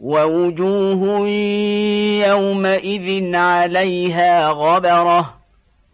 ووجوه يومئذ عليها غبرة